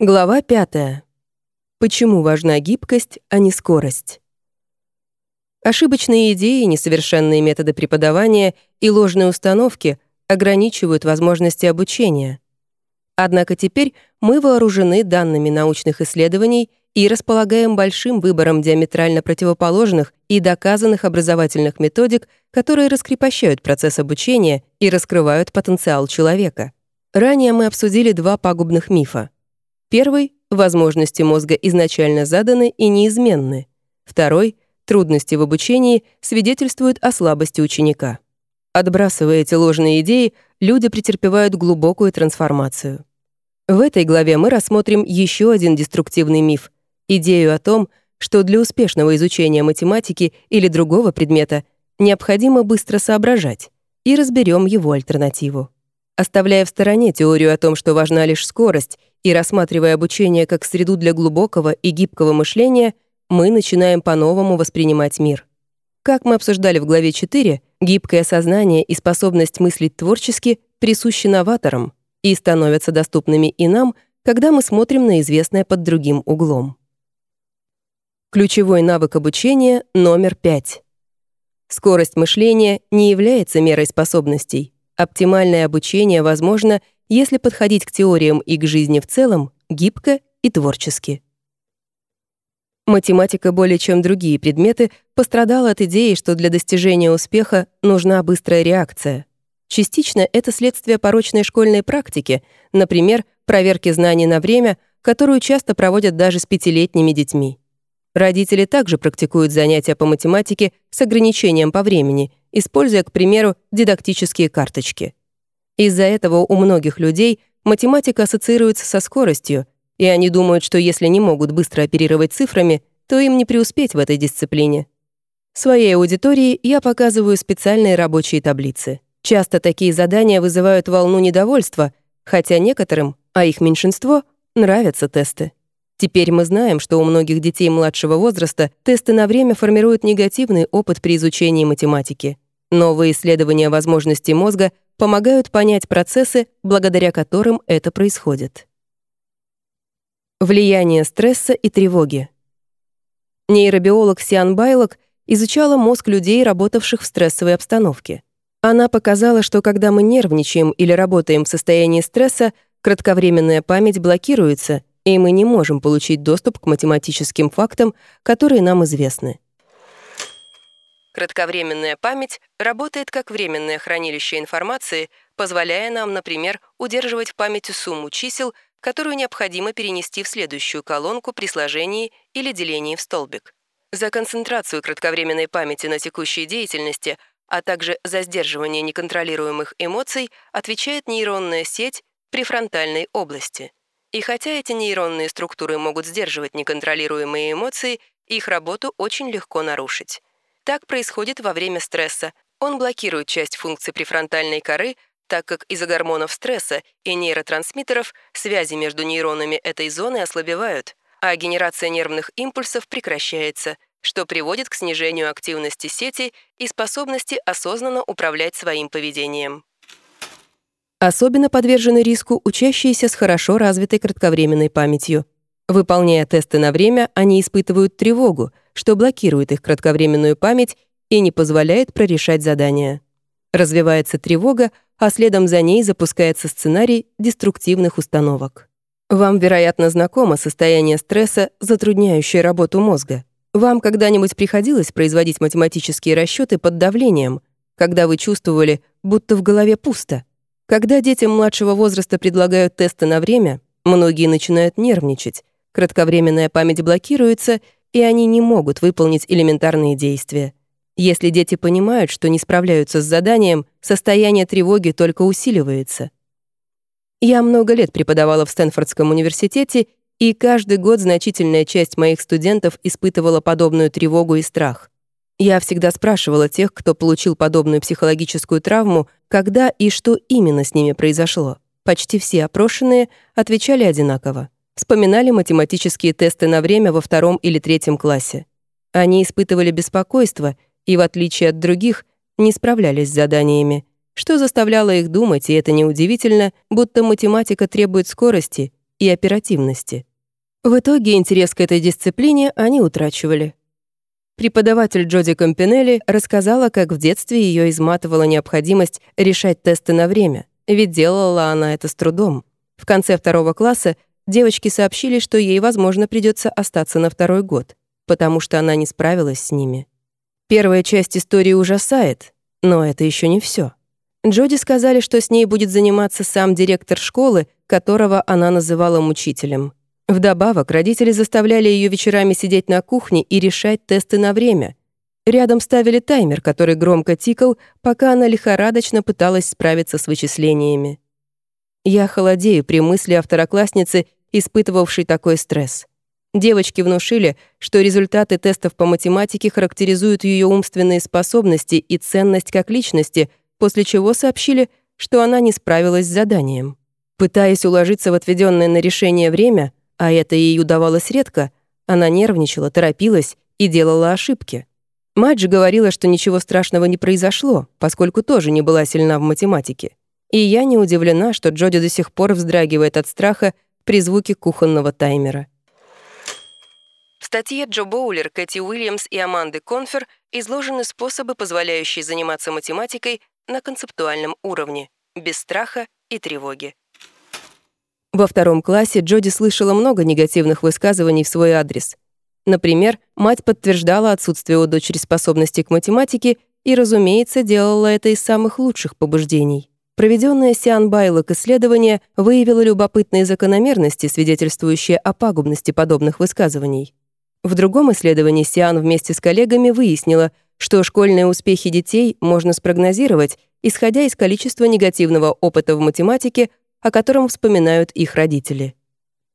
Глава 5. Почему важна гибкость, а не скорость? Ошибочные идеи, несовершенные методы преподавания и ложные установки ограничивают возможности обучения. Однако теперь мы вооружены данными научных исследований и располагаем большим выбором диаметрально противоположных и доказанных образовательных методик, которые раскрепощают процесс обучения и раскрывают потенциал человека. Ранее мы обсудили два пагубных мифа — Первый — возможности мозга изначально заданы и неизменны. Второй — трудности в обучении свидетельствуют о слабости ученика. Отбрасывая эти ложные идеи, люди претерпевают глубокую трансформацию. В этой главе мы рассмотрим еще один деструктивный миф — идею о том, что для успешного изучения математики или другого предмета необходимо быстро соображать, и разберем его альтернативу. Оставляя в стороне теорию о том, что важна лишь скорость, и рассматривая обучение как среду для глубокого и гибкого мышления, мы начинаем по-новому воспринимать мир. Как мы обсуждали в главе 4, гибкое сознание и способность мыслить творчески присущи новаторам и становятся доступными и нам, когда мы смотрим на известное под другим углом. Ключевой навык обучения номер 5. Скорость мышления не является мерой способностей. Оптимальное обучение возможно, если подходить к теориям и к жизни в целом гибко и творчески. Математика более чем другие предметы пострадала от идеи, что для достижения успеха нужна быстрая реакция. Частично это следствие порочной школьной практики, например, проверки знаний на время, которую часто проводят даже с пятилетними детьми. Родители также практикуют занятия по математике с ограничением по времени, используя, к примеру, дидактические карточки. Из-за этого у многих людей математика ассоциируется со скоростью, и они думают, что если не могут быстро оперировать цифрами, то им не преуспеть в этой дисциплине. Своей аудитории я показываю специальные рабочие таблицы. Часто такие задания вызывают волну недовольства, хотя некоторым, а их меньшинство, нравятся тесты. Теперь мы знаем, что у многих детей младшего возраста тесты на время формируют негативный опыт при изучении математики. Новые исследования возможностей мозга помогают понять процессы, благодаря которым это происходит. Влияние стресса и тревоги. Нейробиолог Сиан Байлок изучала мозг людей, работавших в стрессовой обстановке. Она показала, что когда мы нервничаем или работаем в состоянии стресса, кратковременная память блокируется, и мы не можем получить доступ к математическим фактам, которые нам известны. Кратковременная память работает как временное хранилище информации, позволяя нам, например, удерживать в памяти сумму чисел, которую необходимо перенести в следующую колонку при сложении или делении в столбик. За концентрацию кратковременной памяти на текущей деятельности, а также за сдерживание неконтролируемых эмоций отвечает нейронная сеть префронтальной области. И хотя эти нейронные структуры могут сдерживать неконтролируемые эмоции, их работу очень легко нарушить. Так происходит во время стресса. Он блокирует часть функций префронтальной коры, так как из-за гормонов стресса и нейротрансмиттеров связи между нейронами этой зоны ослабевают, а генерация нервных импульсов прекращается, что приводит к снижению активности сети и способности осознанно управлять своим поведением. Особенно подвержены риску учащиеся с хорошо развитой кратковременной памятью. Выполняя тесты на время, они испытывают тревогу, что блокирует их кратковременную память и не позволяет прорешать задания. Развивается тревога, а следом за ней запускается сценарий деструктивных установок. Вам, вероятно, знакомо состояние стресса, затрудняющее работу мозга. Вам когда-нибудь приходилось производить математические расчеты под давлением, когда вы чувствовали, будто в голове пусто? Когда детям младшего возраста предлагают тесты на время, многие начинают нервничать, кратковременная память блокируется, и они не могут выполнить элементарные действия. Если дети понимают, что не справляются с заданием, состояние тревоги только усиливается. Я много лет преподавала в Стэнфордском университете, и каждый год значительная часть моих студентов испытывала подобную тревогу и страх. Я всегда спрашивала тех, кто получил подобную психологическую травму, когда и что именно с ними произошло. Почти все опрошенные отвечали одинаково. Вспоминали математические тесты на время во втором или третьем классе. Они испытывали беспокойство и, в отличие от других, не справлялись с заданиями, что заставляло их думать, и это неудивительно, будто математика требует скорости, и оперативности. В итоге интерес к этой дисциплине они утрачивали. Преподаватель Джоди Компинелли рассказала, как в детстве ее изматывала необходимость решать тесты на время, ведь делала она это с трудом. В конце второго класса девочки сообщили, что ей, возможно, придется остаться на второй год, потому что она не справилась с ними. Первая часть истории ужасает, но это еще не все. Джоди сказали, что с ней будет заниматься сам директор школы, которого она называла мучителем. Вдобавок, родители заставляли ее вечерами сидеть на кухне и решать тесты на время. Рядом ставили таймер, который громко тикал, пока она лихорадочно пыталась справиться с вычислениями. Я холодею при мысли о второкласснице, испытывавшей такой стресс. Девочки внушили, что результаты тестов по математике характеризуют ее умственные способности и ценность как личности, после чего сообщили, что она не справилась с заданием. Пытаясь уложиться в отведенное на решение время, а это ей удавалось редко, она нервничала, торопилась и делала ошибки. Мать же говорила, что ничего страшного не произошло, поскольку тоже не была сильна в математике. И я не удивлена, что Джоди до сих пор вздрагивает от страха при звуке кухонного таймера. В статье Джо Боулер, Кэти Уильямс и Аманды Конфер изложены способы, позволяющие заниматься математикой на концептуальном уровне, без страха и тревоги. Во втором классе Джоди слышала много негативных высказываний в свой адрес. Например, мать подтверждала отсутствие у дочери способностей к математике и, разумеется, делала это из самых лучших побуждений. Проведенное Сиан Байлок исследование выявило любопытные закономерности, свидетельствующие о пагубности подобных высказываний. В другом исследовании Сиан вместе с коллегами выяснила, что школьные успехи детей можно спрогнозировать, исходя из количества негативного опыта в математике, о котором вспоминают их родители.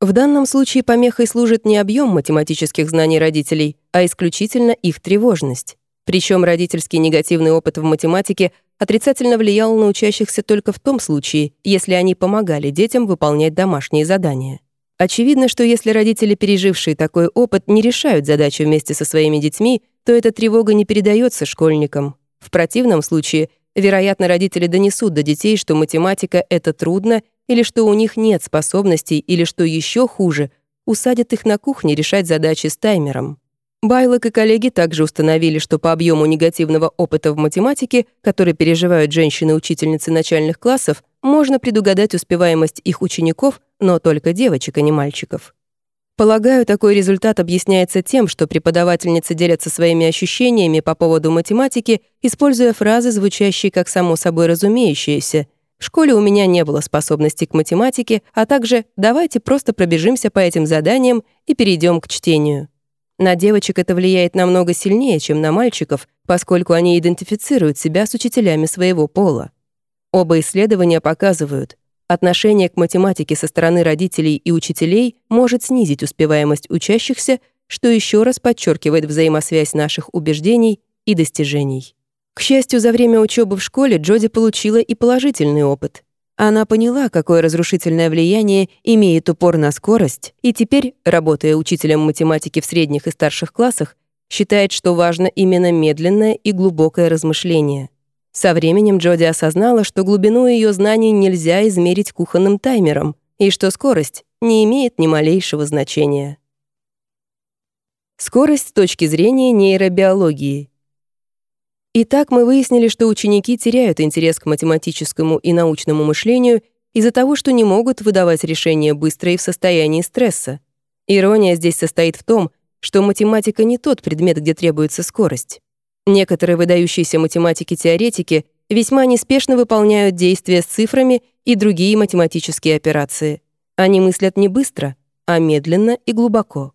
В данном случае помехой служит не объем математических знаний родителей, а исключительно их тревожность. Причем родительский негативный опыт в математике отрицательно влиял на учащихся только в том случае, если они помогали детям выполнять домашние задания. Очевидно, что если родители, пережившие такой опыт, не решают задачи вместе со своими детьми, то эта тревога не передается школьникам. В противном случае, вероятно, родители донесут до детей, что математика — это трудно или что у них нет способностей, или что еще хуже, усадят их на кухне решать задачи с таймером. Байлок и коллеги также установили, что по объему негативного опыта в математике, который переживают женщины-учительницы начальных классов, можно предугадать успеваемость их учеников, но только девочек, а не мальчиков. Полагаю, такой результат объясняется тем, что преподавательницы делятся своими ощущениями по поводу математики, используя фразы, звучащие как само собой разумеющиеся, в школе у меня не было способностей к математике, а также давайте просто пробежимся по этим заданиям и перейдем к чтению. На девочек это влияет намного сильнее, чем на мальчиков, поскольку они идентифицируют себя с учителями своего пола. Оба исследования показывают, отношение к математике со стороны родителей и учителей может снизить успеваемость учащихся, что еще раз подчеркивает взаимосвязь наших убеждений и достижений. К счастью, за время учебы в школе Джоди получила и положительный опыт. Она поняла, какое разрушительное влияние имеет упор на скорость, и теперь, работая учителем математики в средних и старших классах, считает, что важно именно медленное и глубокое размышление. Со временем Джоди осознала, что глубину ее знаний нельзя измерить кухонным таймером, и что скорость не имеет ни малейшего значения. Скорость с точки зрения нейробиологии — Итак, мы выяснили, что ученики теряют интерес к математическому и научному мышлению из-за того, что не могут выдавать решения быстро и в состоянии стресса. Ирония здесь состоит в том, что математика не тот предмет, где требуется скорость. Некоторые выдающиеся математики-теоретики весьма неспешно выполняют действия с цифрами и другие математические операции. Они мыслят не быстро, а медленно и глубоко.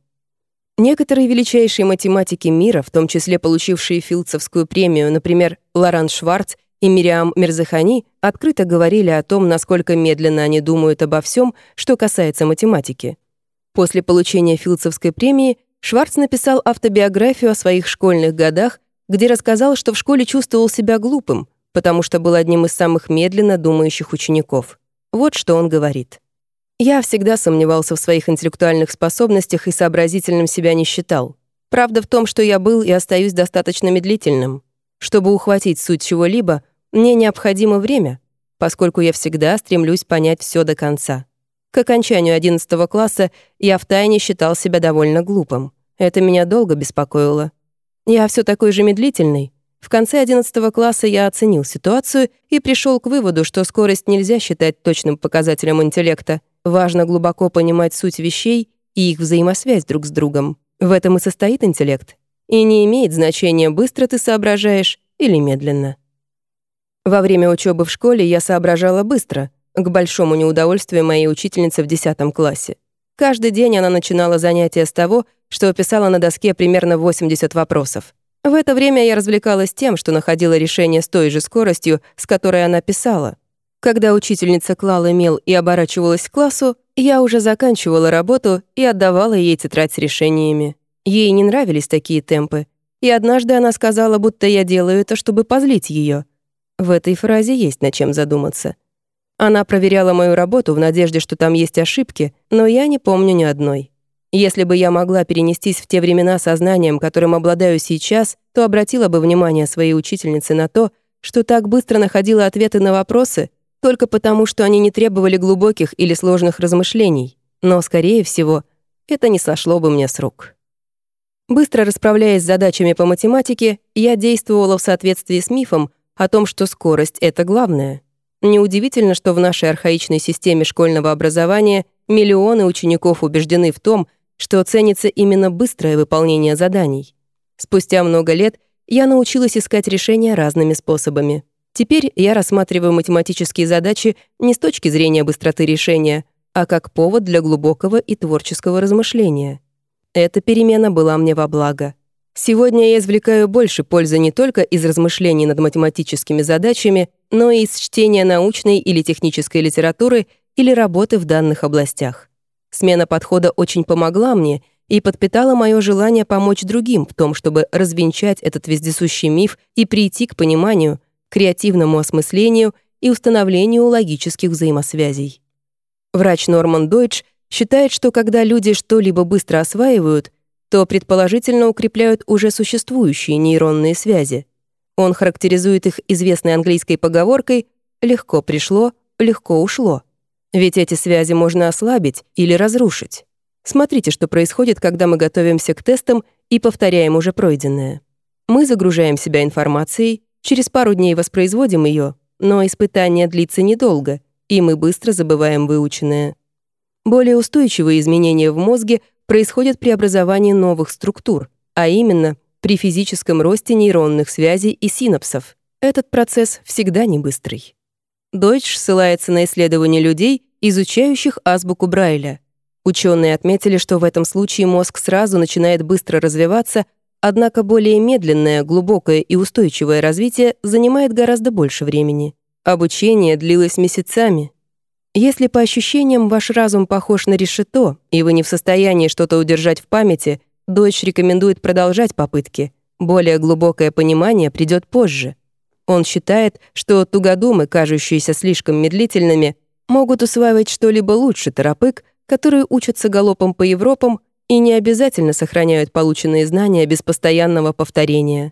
Некоторые величайшие математики мира, в том числе получившие Филдсовскую премию, например, Лоран Шварц и Мириам Мерзахани, открыто говорили о том, насколько медленно они думают обо всем, что касается математики. После получения Филдсовской премии Шварц написал автобиографию о своих школьных годах, где рассказал, что в школе чувствовал себя глупым, потому что был одним из самых медленно думающих учеников. Вот что он говорит. Я всегда сомневался в своих интеллектуальных способностях и сообразительным себя не считал. Правда в том, что я был и остаюсь достаточно медлительным. Чтобы ухватить суть чего-либо, мне необходимо время, поскольку я всегда стремлюсь понять все до конца. К окончанию 11 класса я втайне считал себя довольно глупым. Это меня долго беспокоило. Я все такой же медлительный. В конце 11 класса я оценил ситуацию и пришел к выводу, что скорость нельзя считать точным показателем интеллекта. Важно глубоко понимать суть вещей и их взаимосвязь друг с другом. В этом и состоит интеллект. И не имеет значения, быстро ты соображаешь или медленно. Во время учебы в школе я соображала быстро, к большому неудовольствию моей учительницы в 10 классе. Каждый день она начинала занятия с того, что писала на доске примерно 80 вопросов. В это время я развлекалась тем, что находила решение с той же скоростью, с которой она писала. Когда учительница клала мел и оборачивалась к классу, я уже заканчивала работу и отдавала ей тетрадь с решениями. Ей не нравились такие темпы, и однажды она сказала, будто я делаю это, чтобы позлить ее. В этой фразе есть над чем задуматься. Она проверяла мою работу в надежде, что там есть ошибки, но я не помню ни одной. Если бы я могла перенестись в те времена сознанием, которым обладаю сейчас, то обратила бы внимание своей учительницы на то, что так быстро находила ответы на вопросы только потому, что они не требовали глубоких или сложных размышлений. Но, скорее всего, это не сошло бы мне с рук. Быстро расправляясь с задачами по математике, я действовала в соответствии с мифом о том, что скорость — это главное. Неудивительно, что в нашей архаичной системе школьного образования миллионы учеников убеждены в том, что ценится именно быстрое выполнение заданий. Спустя много лет я научилась искать решения разными способами. Теперь я рассматриваю математические задачи не с точки зрения быстроты решения, а как повод для глубокого и творческого размышления. Эта перемена была мне во благо. Сегодня я извлекаю больше пользы не только из размышлений над математическими задачами, но и из чтения научной или технической литературы или работы в данных областях. Смена подхода очень помогла мне и подпитала мое желание помочь другим в том, чтобы развенчать этот вездесущий миф и прийти к пониманию, креативному осмыслению и установлению логических взаимосвязей. Врач Норман Дойч считает, что когда люди что-либо быстро осваивают — то предположительно укрепляют уже существующие нейронные связи. Он характеризует их известной английской поговоркой «легко пришло, легко ушло». Ведь эти связи можно ослабить или разрушить. Смотрите, что происходит, когда мы готовимся к тестам и повторяем уже пройденное. Мы загружаем себя информацией, через пару дней воспроизводим ее, но испытание длится недолго, и мы быстро забываем выученное. Более устойчивые изменения в мозге происходит при образовании новых структур, а именно при физическом росте нейронных связей и синапсов. Этот процесс всегда не быстрый. Дойч ссылается на исследования людей, изучающих азбуку Брайля. Ученые отметили, что в этом случае мозг сразу начинает быстро развиваться, однако более медленное, глубокое и устойчивое развитие занимает гораздо больше времени. Обучение длилось месяцами, если по ощущениям ваш разум похож на решето, и вы не в состоянии что-то удержать в памяти, дочь рекомендует продолжать попытки. Более глубокое понимание придет позже. Он считает, что тугодумы, кажущиеся слишком медлительными, могут усваивать что-либо лучше торопык, которые учатся галопом по Европам и не обязательно сохраняют полученные знания без постоянного повторения.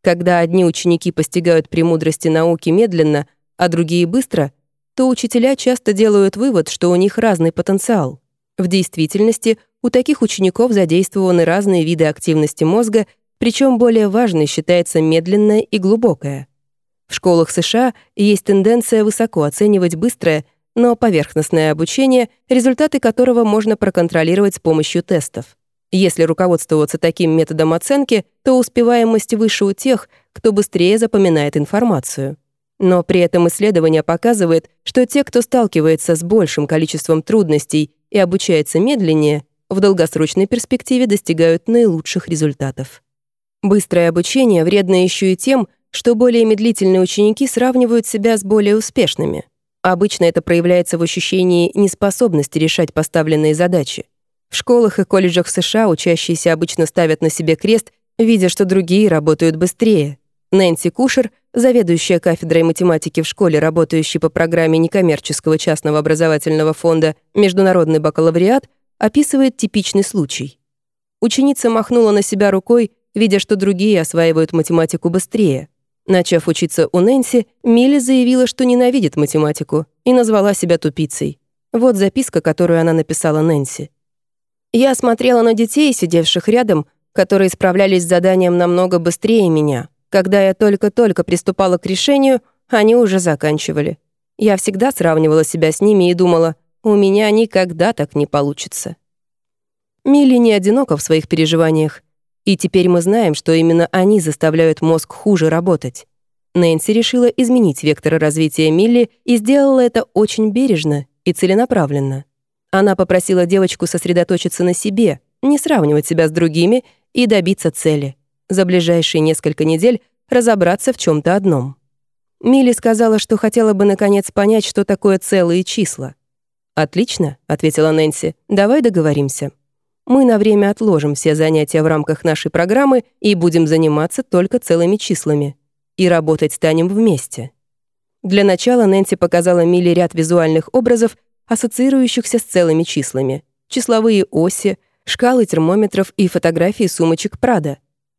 Когда одни ученики постигают премудрости науки медленно, а другие быстро — то учителя часто делают вывод, что у них разный потенциал. В действительности у таких учеников задействованы разные виды активности мозга, причем более важной считается медленная и глубокая. В школах США есть тенденция высоко оценивать быстрое, но поверхностное обучение, результаты которого можно проконтролировать с помощью тестов. Если руководствоваться таким методом оценки, то успеваемость выше у тех, кто быстрее запоминает информацию. Но при этом исследование показывает, что те, кто сталкивается с большим количеством трудностей и обучается медленнее, в долгосрочной перспективе достигают наилучших результатов. Быстрое обучение вредно еще и тем, что более медлительные ученики сравнивают себя с более успешными. Обычно это проявляется в ощущении неспособности решать поставленные задачи. В школах и колледжах США учащиеся обычно ставят на себе крест, видя, что другие работают быстрее. Нэнси Кушер — заведующая кафедрой математики в школе, работающей по программе некоммерческого частного образовательного фонда «Международный бакалавриат», описывает типичный случай. Ученица махнула на себя рукой, видя, что другие осваивают математику быстрее. Начав учиться у Нэнси, Милли заявила, что ненавидит математику и назвала себя тупицей. Вот записка, которую она написала Нэнси. «Я смотрела на детей, сидевших рядом, которые справлялись с заданием намного быстрее меня. Когда я только-только приступала к решению, они уже заканчивали. Я всегда сравнивала себя с ними и думала, у меня никогда так не получится». Милли не одинока в своих переживаниях, и теперь мы знаем, что именно они заставляют мозг хуже работать. Нэнси решила изменить вектор развития Милли и сделала это очень бережно и целенаправленно. Она попросила девочку сосредоточиться на себе, не сравнивать себя с другими и добиться цели. За ближайшие несколько недель разобраться в чем то одном. Милли сказала, что хотела бы наконец понять, что такое целые числа. «Отлично», — ответила Нэнси, — «давай договоримся. Мы на время отложим все занятия в рамках нашей программы и будем заниматься только целыми числами и работать станем вместе. Для начала Нэнси показала Милли ряд визуальных образов, ассоциирующихся с целыми числами. Числовые оси, шкалы термометров и фотографии сумочек Прада.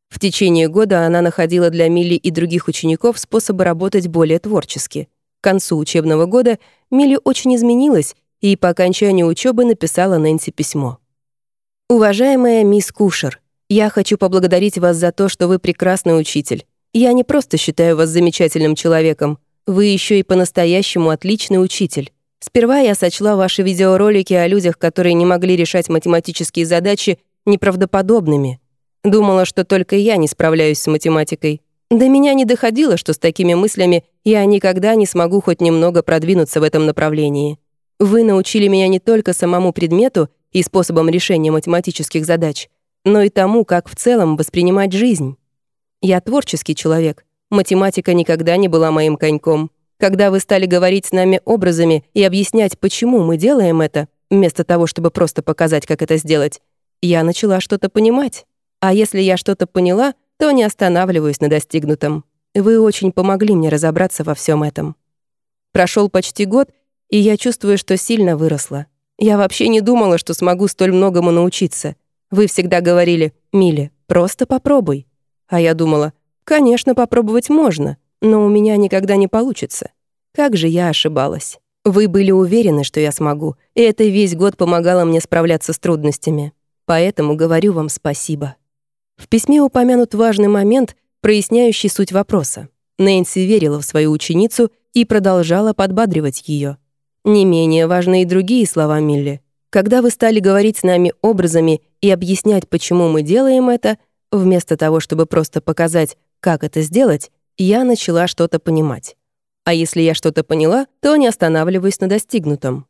В течение года она находила для Милли и других учеников способы работать более творчески. К концу учебного года Милли очень изменилась и по окончанию учебы написала Нэнси письмо. «Уважаемая мисс Кушер, я хочу поблагодарить вас за то, что вы прекрасный учитель. Я не просто считаю вас замечательным человеком, вы еще и по-настоящему отличный учитель. Сперва я сочла ваши видеоролики о людях, которые не могли решать математические задачи, неправдоподобными. Думала, что только я не справляюсь с математикой. До меня не доходило, что с такими мыслями я никогда не смогу хоть немного продвинуться в этом направлении. Вы научили меня не только самому предмету и способам решения математических задач, но и тому, как в целом воспринимать жизнь. Я творческий человек. Математика никогда не была моим коньком. Когда вы стали говорить с нами образами и объяснять, почему мы делаем это, вместо того, чтобы просто показать, как это сделать, я начала что-то понимать. А если я что-то поняла, то не останавливаюсь на достигнутом. Вы очень помогли мне разобраться во всем этом. Прошел почти год, и я чувствую, что сильно выросла. Я вообще не думала, что смогу столь многому научиться. Вы всегда говорили, «Миле, просто попробуй». А я думала, конечно, попробовать можно, но у меня никогда не получится. Как же я ошибалась. Вы были уверены, что я смогу, и это весь год помогало мне справляться с трудностями. Поэтому говорю вам спасибо. В письме упомянут важный момент, проясняющий суть вопроса. Нэнси верила в свою ученицу и продолжала подбадривать ее. Не менее важны и другие слова Милли. Когда вы стали говорить с нами образами и объяснять, почему мы делаем это — Вместо того, чтобы просто показать, как это сделать, я начала что-то понимать. А если я что-то поняла, то не останавливаюсь на достигнутом.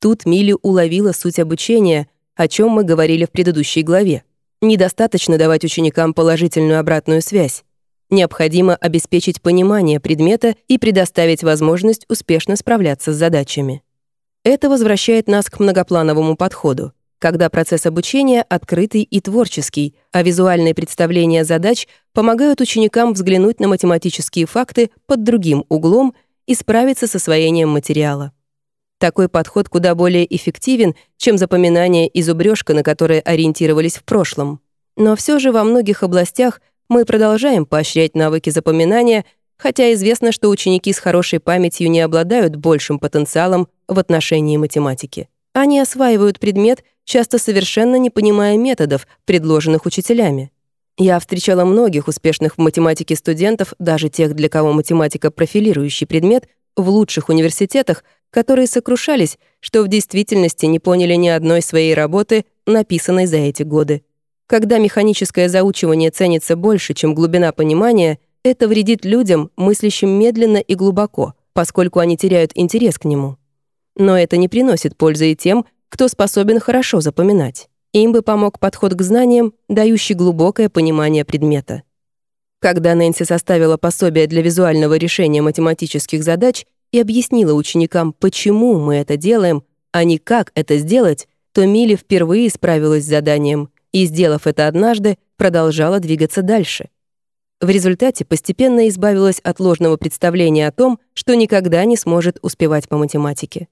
Тут Милли уловила суть обучения, о чем мы говорили в предыдущей главе. Недостаточно давать ученикам положительную обратную связь. Необходимо обеспечить понимание предмета и предоставить возможность успешно справляться с задачами. Это возвращает нас к многоплановому подходу когда процесс обучения открытый и творческий, а визуальные представления задач помогают ученикам взглянуть на математические факты под другим углом и справиться с освоением материала. Такой подход куда более эффективен, чем запоминание и зубрёжка, на которые ориентировались в прошлом. Но все же во многих областях мы продолжаем поощрять навыки запоминания, хотя известно, что ученики с хорошей памятью не обладают большим потенциалом в отношении математики. Они осваивают предмет, часто совершенно не понимая методов, предложенных учителями. Я встречала многих успешных в математике студентов, даже тех, для кого математика — профилирующий предмет, в лучших университетах, которые сокрушались, что в действительности не поняли ни одной своей работы, написанной за эти годы. Когда механическое заучивание ценится больше, чем глубина понимания, это вредит людям, мыслящим медленно и глубоко, поскольку они теряют интерес к нему. Но это не приносит пользы и тем, кто способен хорошо запоминать. Им бы помог подход к знаниям, дающий глубокое понимание предмета. Когда Нэнси составила пособие для визуального решения математических задач и объяснила ученикам, почему мы это делаем, а не как это сделать, то Милли впервые справилась с заданием и, сделав это однажды, продолжала двигаться дальше. В результате постепенно избавилась от ложного представления о том, что никогда не сможет успевать по математике.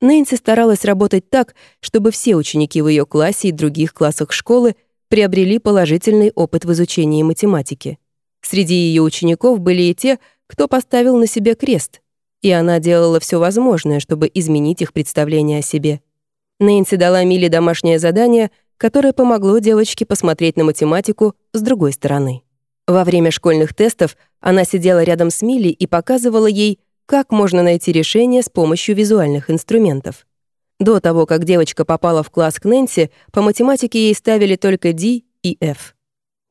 Нэнси старалась работать так, чтобы все ученики в ее классе и других классах школы приобрели положительный опыт в изучении математики. Среди ее учеников были и те, кто поставил на себе крест. и она делала все возможное, чтобы изменить их представление о себе. Нэнси дала Миле домашнее задание, которое помогло девочке посмотреть на математику с другой стороны. Во время школьных тестов она сидела рядом с Милли и показывала ей, как можно найти решение с помощью визуальных инструментов. До того, как девочка попала в класс к Нэнси, по математике ей ставили только D и F.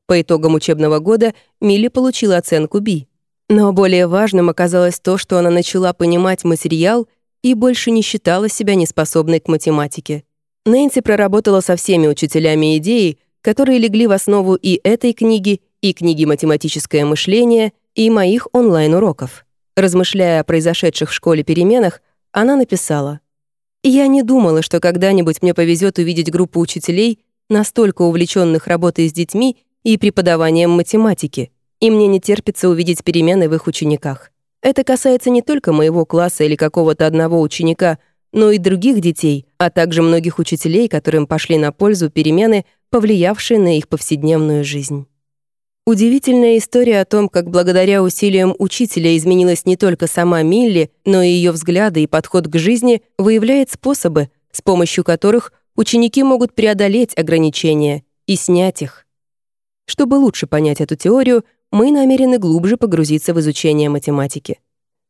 По итогам учебного года Милли получила оценку B. Но более важным оказалось то, что она начала понимать материал и больше не считала себя неспособной к математике. Нэнси проработала со всеми учителями идеи, которые легли в основу и этой книги, и книги «Математическое мышление», и моих онлайн-уроков. Размышляя о произошедших в школе переменах, она написала «Я не думала, что когда-нибудь мне повезет увидеть группу учителей, настолько увлеченных работой с детьми и преподаванием математики, и мне не терпится увидеть перемены в их учениках. Это касается не только моего класса или какого-то одного ученика, но и других детей, а также многих учителей, которым пошли на пользу перемены, повлиявшие на их повседневную жизнь. Удивительная история о том, как благодаря усилиям учителя изменилась не только сама Милли, но и ее взгляды и подход к жизни, выявляет способы, с помощью которых ученики могут преодолеть ограничения и снять их. Чтобы лучше понять эту теорию, мы намерены глубже погрузиться в изучение математики.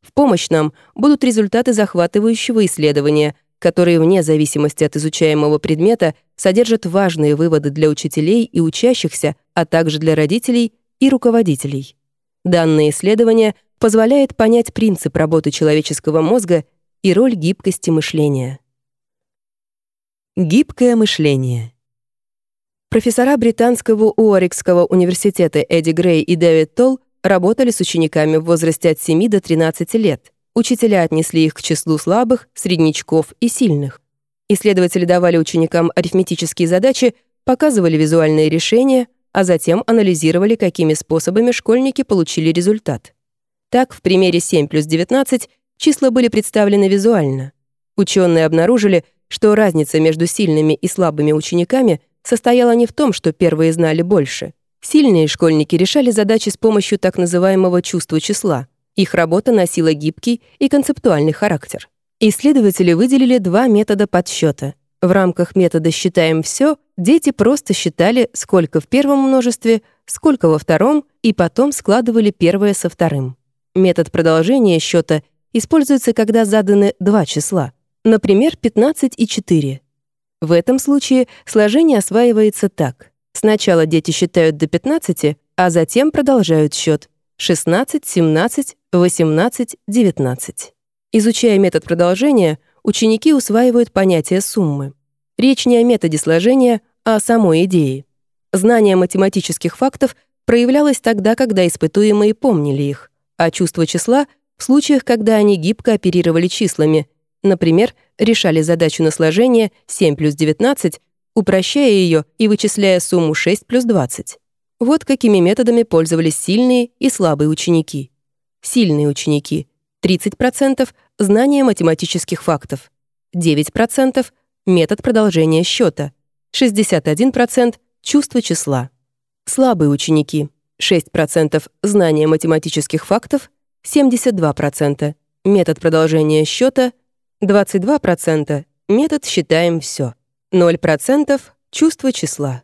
В помощь нам будут результаты захватывающего исследования, которые вне зависимости от изучаемого предмета содержат важные выводы для учителей и учащихся, а также для родителей и руководителей. Данное исследование позволяет понять принцип работы человеческого мозга и роль гибкости мышления. Гибкое мышление — Профессора британского Уорикского университета Эдди Грей и Дэвид Толл работали с учениками в возрасте от 7 до 13 лет. Учителя отнесли их к числу слабых, среднячков и сильных. Исследователи давали ученикам арифметические задачи, показывали визуальные решения, а затем анализировали, какими способами школьники получили результат. Так, в примере 7 плюс 19 числа были представлены визуально. Ученые обнаружили, что разница между сильными и слабыми учениками состояла не в том, что первые знали больше. Сильные школьники решали задачи с помощью так называемого чувства числа. Их работа носила гибкий и концептуальный характер. Исследователи выделили два метода подсчета. В рамках метода «считаем все» дети просто считали, сколько в первом множестве, сколько во втором, и потом складывали первое со вторым. Метод продолжения счета используется, когда заданы два числа, например, 15 и 4. В этом случае сложение осваивается так. Сначала дети считают до 15, а затем продолжают счет 16, 17, 18, 19. Изучая метод продолжения, ученики усваивают понятие суммы. Речь не о методе сложения, а о самой идее. Знание математических фактов проявлялось тогда, когда испытуемые помнили их, а чувство числа — в случаях, когда они гибко оперировали числами, например, решали задачу на сложение 7 плюс 19, упрощая ее и вычисляя сумму 6 плюс 20. Вот какими методами пользовались сильные и слабые ученики. Сильные ученики — 30% знания математических фактов, 9% метод продолжения счета, 61% чувство числа. Слабые ученики — 6% знания математических фактов, 72% метод продолжения счета, 22% — метод «считаем все», 0% — чувство числа.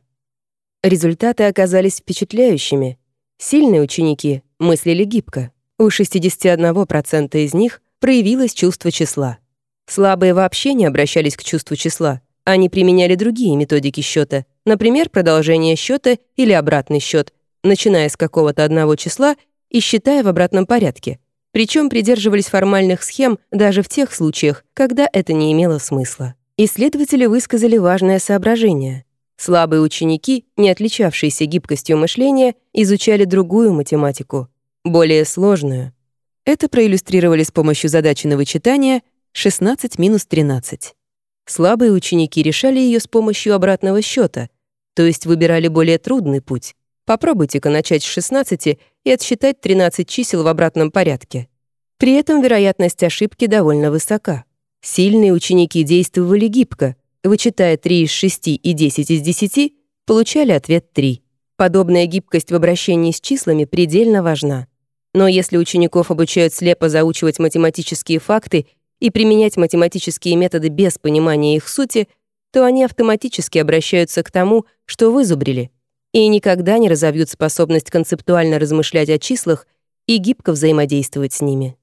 Результаты оказались впечатляющими. Сильные ученики мыслили гибко. У 61% из них проявилось чувство числа. Слабые вообще не обращались к чувству числа. Они применяли другие методики счета, например, продолжение счета или обратный счет, начиная с какого-то одного числа и считая в обратном порядке причем придерживались формальных схем даже в тех случаях, когда это не имело смысла. Исследователи высказали важное соображение. Слабые ученики, не отличавшиеся гибкостью мышления, изучали другую математику, более сложную. Это проиллюстрировали с помощью задачи на вычитание 16 минус 13. Слабые ученики решали ее с помощью обратного счета, то есть выбирали более трудный путь. Попробуйте-ка начать с 16 и отсчитать 13 чисел в обратном порядке. При этом вероятность ошибки довольно высока. Сильные ученики действовали гибко, вычитая 3 из 6 и 10 из 10, получали ответ 3. Подобная гибкость в обращении с числами предельно важна. Но если учеников обучают слепо заучивать математические факты и применять математические методы без понимания их сути, то они автоматически обращаются к тому, что вызубрили, и никогда не разовьют способность концептуально размышлять о числах и гибко взаимодействовать с ними.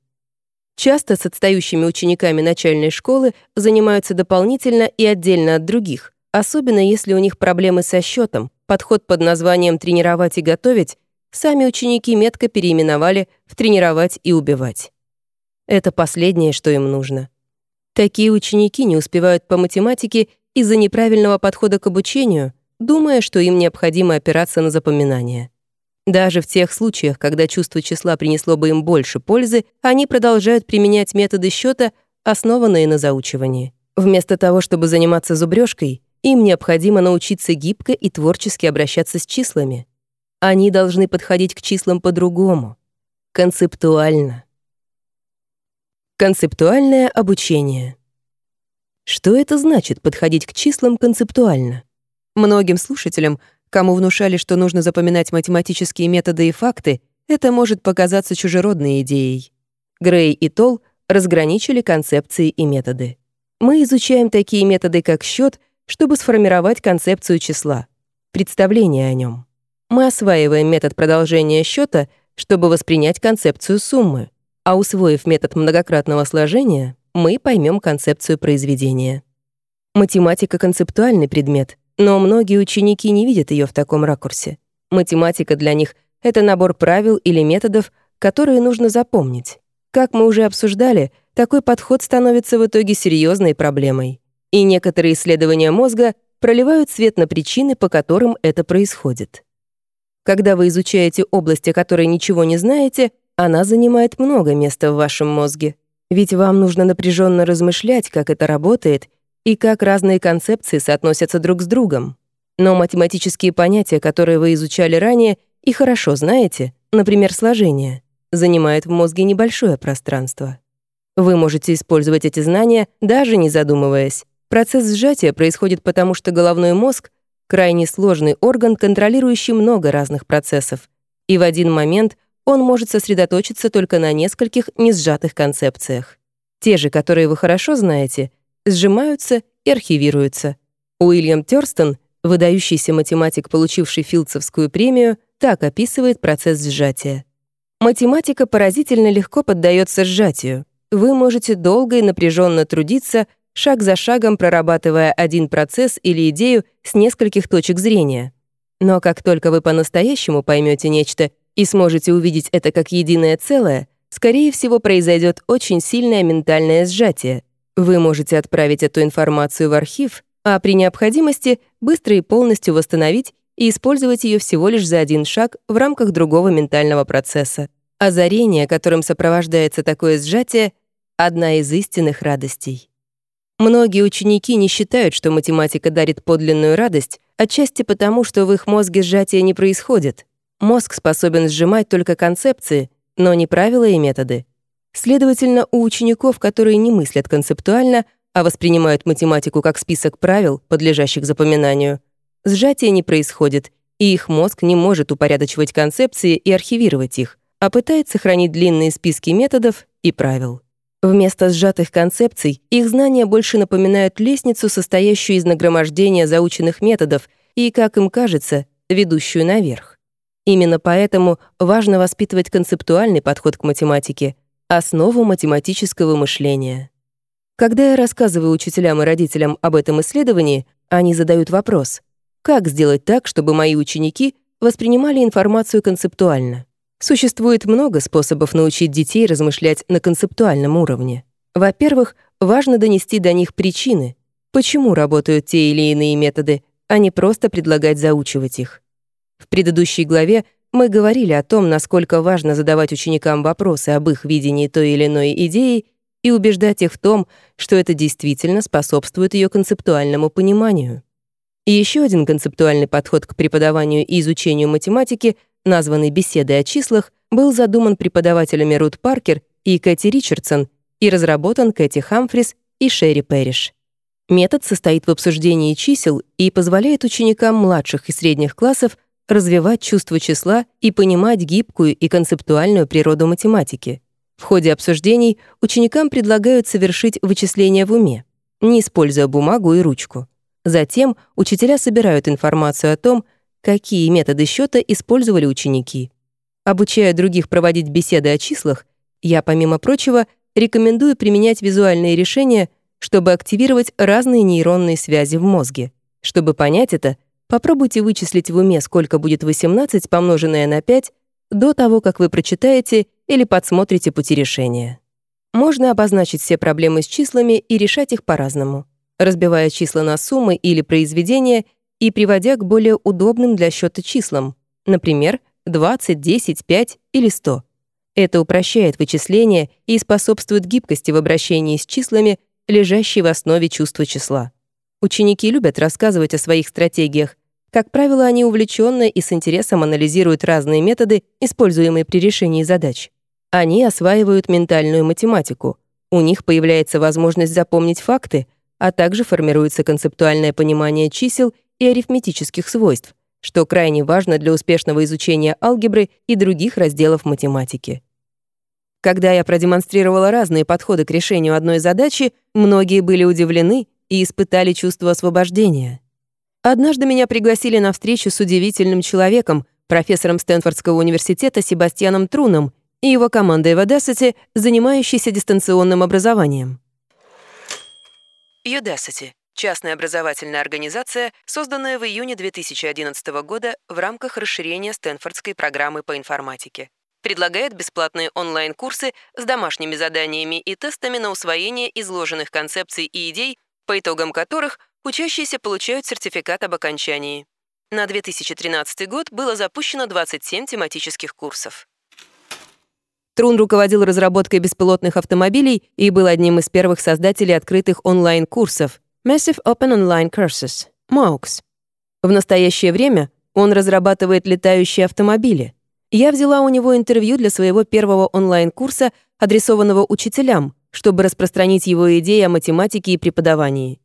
Часто с отстающими учениками начальной школы занимаются дополнительно и отдельно от других, особенно если у них проблемы со счетом, подход под названием «тренировать и готовить» сами ученики метко переименовали в «тренировать и убивать». Это последнее, что им нужно. Такие ученики не успевают по математике из-за неправильного подхода к обучению, думая, что им необходимо опираться на запоминание. Даже в тех случаях, когда чувство числа принесло бы им больше пользы, они продолжают применять методы счета, основанные на заучивании. Вместо того, чтобы заниматься зубрежкой, им необходимо научиться гибко и творчески обращаться с числами. Они должны подходить к числам по-другому, концептуально. Концептуальное обучение. Что это значит подходить к числам концептуально? Многим слушателям, кому внушали, что нужно запоминать математические методы и факты, это может показаться чужеродной идеей. Грей и Толл разграничили концепции и методы. Мы изучаем такие методы, как счет, чтобы сформировать концепцию числа, представление о нем. Мы осваиваем метод продолжения счета, чтобы воспринять концепцию суммы, а усвоив метод многократного сложения, мы поймем концепцию произведения. Математика — концептуальный предмет, но многие ученики не видят ее в таком ракурсе. Математика для них — это набор правил или методов, которые нужно запомнить. Как мы уже обсуждали, такой подход становится в итоге серьезной проблемой. И некоторые исследования мозга проливают свет на причины, по которым это происходит. Когда вы изучаете область, о которой ничего не знаете, она занимает много места в вашем мозге. Ведь вам нужно напряженно размышлять, как это работает и как разные концепции соотносятся друг с другом. Но математические понятия, которые вы изучали ранее и хорошо знаете, например, сложение, занимают в мозге небольшое пространство. Вы можете использовать эти знания, даже не задумываясь. Процесс сжатия происходит потому, что головной мозг крайне сложный орган, контролирующий много разных процессов, и в один момент он может сосредоточиться только на нескольких несжатых концепциях. Те же, которые вы хорошо знаете, сжимаются и архивируются. Уильям Тёрстон, выдающийся математик, получивший Филдсовскую премию, так описывает процесс сжатия. Математика поразительно легко поддается сжатию. Вы можете долго и напряженно трудиться, шаг за шагом прорабатывая один процесс или идею с нескольких точек зрения. Но как только вы по-настоящему поймете нечто и сможете увидеть это как единое целое, скорее всего, произойдет очень сильное ментальное сжатие. Вы можете отправить эту информацию в архив, а при необходимости быстро и полностью восстановить и использовать ее всего лишь за один шаг в рамках другого ментального процесса. Озарение, которым сопровождается такое сжатие, — одна из истинных радостей. Многие ученики не считают, что математика дарит подлинную радость, отчасти потому, что в их мозге сжатия не происходит. Мозг способен сжимать только концепции, но не правила и методы. Следовательно, у учеников, которые не мыслят концептуально, а воспринимают математику как список правил, подлежащих запоминанию, сжатия не происходит, и их мозг не может упорядочивать концепции и архивировать их, а пытается хранить длинные списки методов и правил. Вместо сжатых концепций их знания больше напоминают лестницу, состоящую из нагромождения заученных методов и, как им кажется, ведущую наверх. Именно поэтому важно воспитывать концептуальный подход к математике, основу математического мышления. Когда я рассказываю учителям и родителям об этом исследовании, они задают вопрос, как сделать так, чтобы мои ученики воспринимали информацию концептуально? Существует много способов научить детей размышлять на концептуальном уровне. Во-первых, важно донести до них причины, почему работают те или иные методы, а не просто предлагать заучивать их. В предыдущей главе мы говорили о том, насколько важно задавать ученикам вопросы об их видении той или иной идеи и убеждать их в том, что это действительно способствует ее концептуальному пониманию. И еще один концептуальный подход к преподаванию и изучению математики — названный «Беседой о числах», был задуман преподавателями Рут Паркер и Кэти Ричардсон и разработан Кэти Хамфрис и Шерри Перриш. Метод состоит в обсуждении чисел и позволяет ученикам младших и средних классов развивать чувство числа и понимать гибкую и концептуальную природу математики. В ходе обсуждений ученикам предлагают совершить вычисления в уме, не используя бумагу и ручку. Затем учителя собирают информацию о том, какие методы счета использовали ученики. Обучая других проводить беседы о числах, я, помимо прочего, рекомендую применять визуальные решения, чтобы активировать разные нейронные связи в мозге. Чтобы понять это, попробуйте вычислить в уме, сколько будет 18 помноженное на 5 до того, как вы прочитаете или подсмотрите пути решения. Можно обозначить все проблемы с числами и решать их по-разному, разбивая числа на суммы или произведения и приводя к более удобным для счета числам, например, 20, 10, 5 или 100. Это упрощает вычисление и способствует гибкости в обращении с числами, лежащей в основе чувства числа. Ученики любят рассказывать о своих стратегиях. Как правило, они увлеченно и с интересом анализируют разные методы, используемые при решении задач. Они осваивают ментальную математику. У них появляется возможность запомнить факты, а также формируется концептуальное понимание чисел и арифметических свойств, что крайне важно для успешного изучения алгебры и других разделов математики. Когда я продемонстрировала разные подходы к решению одной задачи, многие были удивлены и испытали чувство освобождения. Однажды меня пригласили на встречу с удивительным человеком, профессором Стэнфордского университета Себастьяном Труном и его командой в Одессете, занимающейся дистанционным образованием. Udacity Частная образовательная организация, созданная в июне 2011 года в рамках расширения Стэнфордской программы по информатике. Предлагает бесплатные онлайн-курсы с домашними заданиями и тестами на усвоение изложенных концепций и идей, по итогам которых учащиеся получают сертификат об окончании. На 2013 год было запущено 27 тематических курсов. Трун руководил разработкой беспилотных автомобилей и был одним из первых создателей открытых онлайн-курсов, Massive Open Online Courses, MOOCs. В настоящее время он разрабатывает летающие автомобили. Я взяла у него интервью для своего первого онлайн-курса, адресованного учителям, чтобы распространить его идеи о математике и преподавании.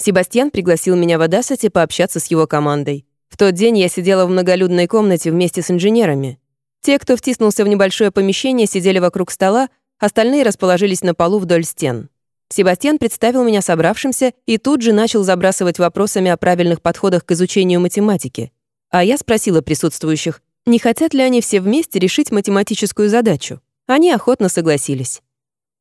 Себастьян пригласил меня в Адасате пообщаться с его командой. В тот день я сидела в многолюдной комнате вместе с инженерами. Те, кто втиснулся в небольшое помещение, сидели вокруг стола, остальные расположились на полу вдоль стен. Себастьян представил меня собравшимся и тут же начал забрасывать вопросами о правильных подходах к изучению математики. А я спросила присутствующих, не хотят ли они все вместе решить математическую задачу. Они охотно согласились.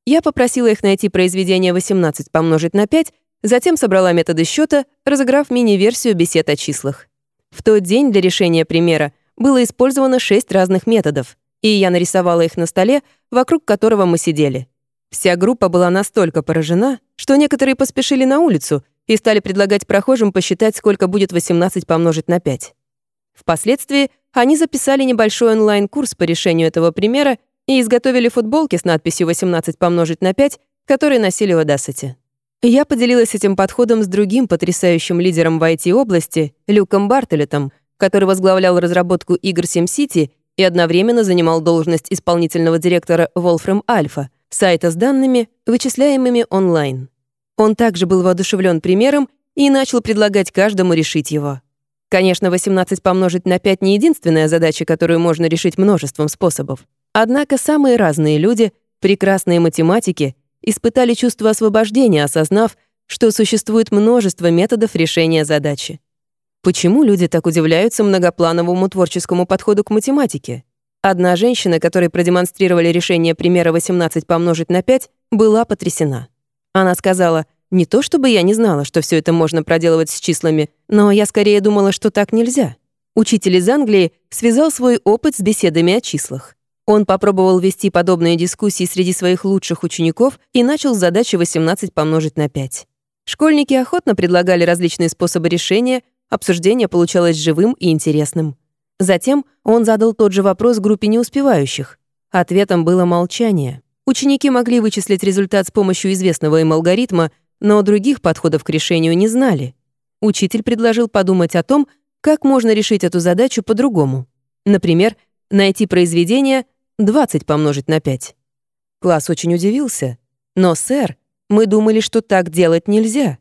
Я попросила их найти произведение 18 помножить на 5, затем собрала методы счета, разыграв мини-версию бесед о числах. В тот день для решения примера было использовано 6 разных методов, и я нарисовала их на столе, вокруг которого мы сидели. Вся группа была настолько поражена, что некоторые поспешили на улицу и стали предлагать прохожим посчитать, сколько будет 18 помножить на 5. Впоследствии они записали небольшой онлайн-курс по решению этого примера и изготовили футболки с надписью «18 помножить на 5», которые носили в Одессете. Я поделилась этим подходом с другим потрясающим лидером в IT-области, Люком Бартелетом, который возглавлял разработку игр SimCity и одновременно занимал должность исполнительного директора Wolfram Alpha — сайта с данными, вычисляемыми онлайн. Он также был воодушевлен примером и начал предлагать каждому решить его. Конечно, 18 помножить на 5 не единственная задача, которую можно решить множеством способов. Однако самые разные люди, прекрасные математики, испытали чувство освобождения, осознав, что существует множество методов решения задачи. Почему люди так удивляются многоплановому творческому подходу к математике? Одна женщина, которой продемонстрировали решение примера 18 помножить на 5, была потрясена. Она сказала, «Не то чтобы я не знала, что все это можно проделывать с числами, но я скорее думала, что так нельзя». Учитель из Англии связал свой опыт с беседами о числах. Он попробовал вести подобные дискуссии среди своих лучших учеников и начал с задачи 18 помножить на 5. Школьники охотно предлагали различные способы решения, обсуждение получалось живым и интересным. Затем он задал тот же вопрос группе неуспевающих. Ответом было молчание. Ученики могли вычислить результат с помощью известного им алгоритма, но других подходов к решению не знали. Учитель предложил подумать о том, как можно решить эту задачу по-другому. Например, найти произведение 20 помножить на 5. Класс очень удивился. Но, сэр, мы думали, что так делать нельзя.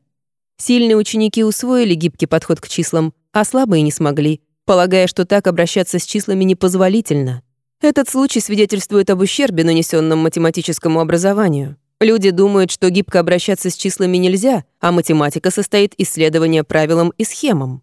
Сильные ученики усвоили гибкий подход к числам, а слабые не смогли. полагая, что так обращаться с числами непозволительно. Этот случай свидетельствует об ущербе, нанесенном математическому образованию. Люди думают, что гибко обращаться с числами нельзя, а математика состоит из следования правилам и схемам.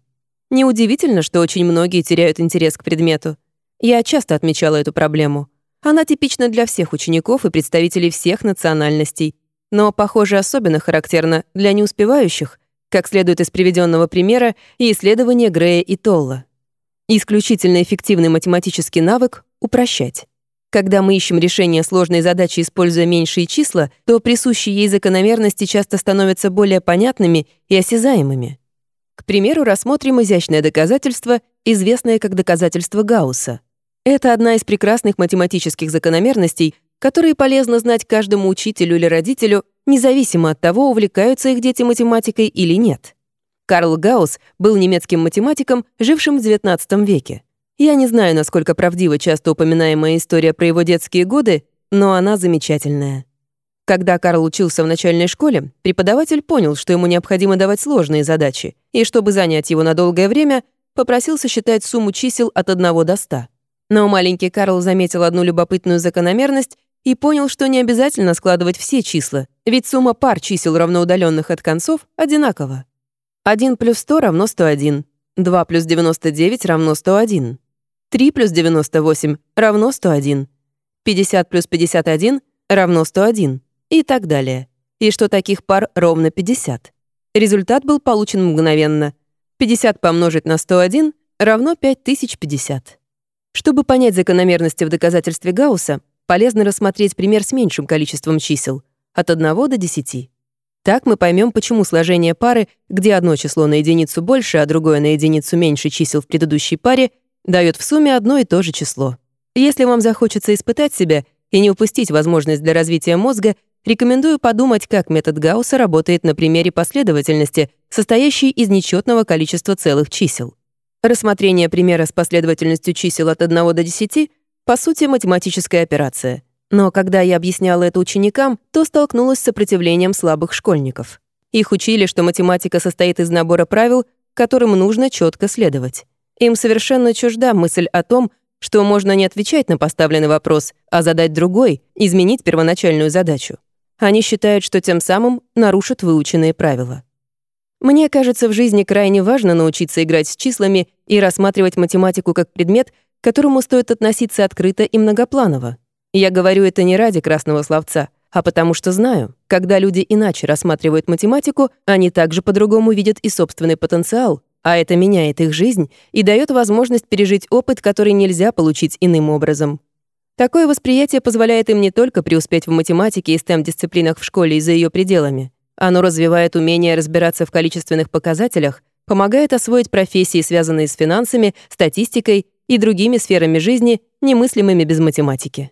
Неудивительно, что очень многие теряют интерес к предмету. Я часто отмечала эту проблему. Она типична для всех учеников и представителей всех национальностей, но, похоже, особенно характерна для неуспевающих, как следует из приведенного примера и исследования Грея и Толла. Исключительно эффективный математический навык — упрощать. Когда мы ищем решение сложной задачи, используя меньшие числа, то присущие ей закономерности часто становятся более понятными и осязаемыми. К примеру, рассмотрим изящное доказательство, известное как доказательство Гаусса. Это одна из прекрасных математических закономерностей, которые полезно знать каждому учителю или родителю, независимо от того, увлекаются их дети математикой или нет. Карл Гаусс был немецким математиком, жившим в XIX веке. Я не знаю, насколько правдива часто упоминаемая история про его детские годы, но она замечательная. Когда Карл учился в начальной школе, преподаватель понял, что ему необходимо давать сложные задачи, и чтобы занять его на долгое время, попросил сосчитать сумму чисел от 1 до 100. Но маленький Карл заметил одну любопытную закономерность и понял, что не обязательно складывать все числа, ведь сумма пар чисел равноудаленных от концов одинакова. 1 плюс 100 равно 101, 2 плюс 99 равно 101, 3 плюс 98 равно 101, 50 плюс 51 равно 101 и так далее. И что таких пар ровно 50. Результат был получен мгновенно. 50 помножить на 101 равно 5050. Чтобы понять закономерности в доказательстве Гаусса, полезно рассмотреть пример с меньшим количеством чисел, от 1 до 10. Так мы поймем, почему сложение пары, где одно число на единицу больше, а другое на единицу меньше чисел в предыдущей паре, дает в сумме одно и то же число. Если вам захочется испытать себя и не упустить возможность для развития мозга, рекомендую подумать, как метод Гаусса работает на примере последовательности, состоящей из нечетного количества целых чисел. Рассмотрение примера с последовательностью чисел от 1 до 10 по сути, математическая операция. Но когда я объясняла это ученикам, то столкнулась с сопротивлением слабых школьников. Их учили, что математика состоит из набора правил, которым нужно четко следовать. Им совершенно чужда мысль о том, что можно не отвечать на поставленный вопрос, а задать другой, изменить первоначальную задачу. Они считают, что тем самым нарушат выученные правила. Мне кажется, в жизни крайне важно научиться играть с числами и рассматривать математику как предмет, к которому стоит относиться открыто и многопланово. Я говорю это не ради красного словца, а потому что знаю, когда люди иначе рассматривают математику, они также по-другому видят и собственный потенциал, а это меняет их жизнь и дает возможность пережить опыт, который нельзя получить иным образом. Такое восприятие позволяет им не только преуспеть в математике и STEM-дисциплинах в школе и за ее пределами. Оно развивает умение разбираться в количественных показателях, помогает освоить профессии, связанные с финансами, статистикой и другими сферами жизни, немыслимыми без математики.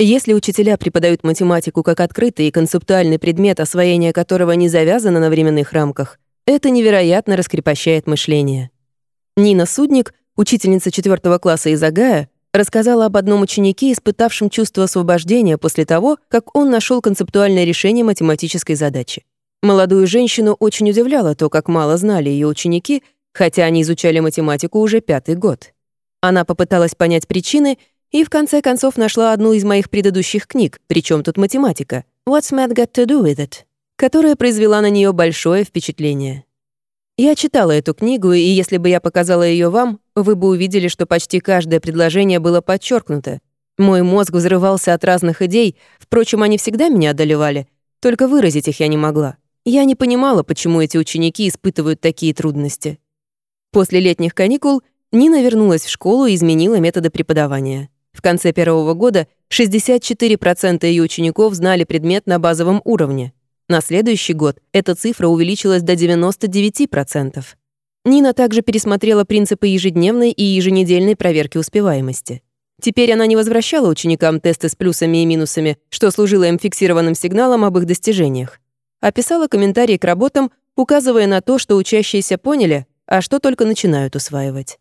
Если учителя преподают математику как открытый и концептуальный предмет, освоение которого не завязано на временных рамках, это невероятно раскрепощает мышление. Нина Судник, учительница 4 класса из Агая, рассказала об одном ученике, испытавшем чувство освобождения после того, как он нашел концептуальное решение математической задачи. Молодую женщину очень удивляло то, как мало знали ее ученики, хотя они изучали математику уже пятый год. Она попыталась понять причины и в конце концов нашла одну из моих предыдущих книг «Причем тут математика?» «What's math got to do with it?» которая произвела на нее большое впечатление. Я читала эту книгу, и если бы я показала ее вам, вы бы увидели, что почти каждое предложение было подчеркнуто. Мой мозг взрывался от разных идей, впрочем, они всегда меня одолевали, только выразить их я не могла. Я не понимала, почему эти ученики испытывают такие трудности. После летних каникул Нина вернулась в школу и изменила методы преподавания. В конце первого года 64% ее учеников знали предмет на базовом уровне. На следующий год эта цифра увеличилась до 99%. Нина также пересмотрела принципы ежедневной и еженедельной проверки успеваемости. Теперь она не возвращала ученикам тесты с плюсами и минусами, что служило им фиксированным сигналом об их достижениях. А писала комментарии к работам, указывая на то, что учащиеся поняли, а что только начинают усваивать.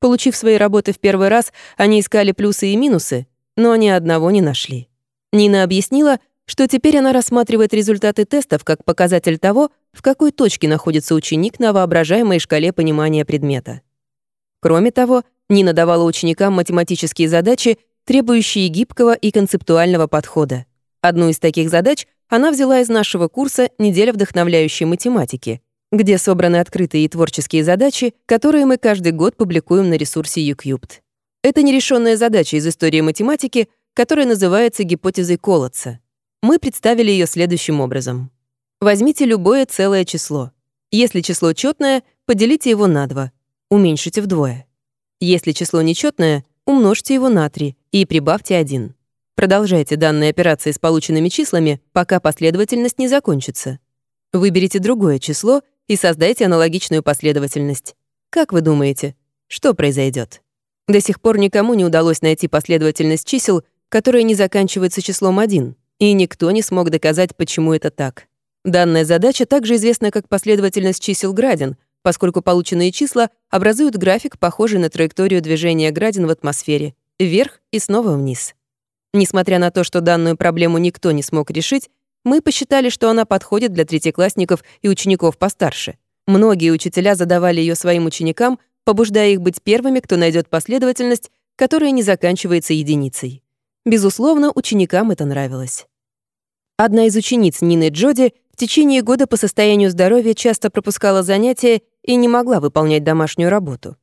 Получив свои работы в первый раз, они искали плюсы и минусы, но ни одного не нашли. Нина объяснила, что теперь она рассматривает результаты тестов как показатель того, в какой точке находится ученик на воображаемой шкале понимания предмета. Кроме того, Нина давала ученикам математические задачи, требующие гибкого и концептуального подхода. Одну из таких задач она взяла из нашего курса «Неделя вдохновляющей математики», где собраны открытые и творческие задачи, которые мы каждый год публикуем на ресурсе Ucubed. Это нерешенная задача из истории математики, которая называется гипотезой Колодца. Мы представили ее следующим образом. Возьмите любое целое число. Если число четное, поделите его на 2, уменьшите вдвое. Если число нечетное, умножьте его на 3 и прибавьте 1. Продолжайте данные операции с полученными числами, пока последовательность не закончится. Выберите другое число и создайте аналогичную последовательность. Как вы думаете, что произойдет? До сих пор никому не удалось найти последовательность чисел, которая не заканчивается числом 1, и никто не смог доказать, почему это так. Данная задача также известна как последовательность чисел Градин, поскольку полученные числа образуют график, похожий на траекторию движения Градин в атмосфере, вверх и снова вниз. Несмотря на то, что данную проблему никто не смог решить, мы посчитали, что она подходит для третьеклассников и учеников постарше. Многие учителя задавали ее своим ученикам, побуждая их быть первыми, кто найдет последовательность, которая не заканчивается единицей. Безусловно, ученикам это нравилось. Одна из учениц Нины Джоди в течение года по состоянию здоровья часто пропускала занятия и не могла выполнять домашнюю работу.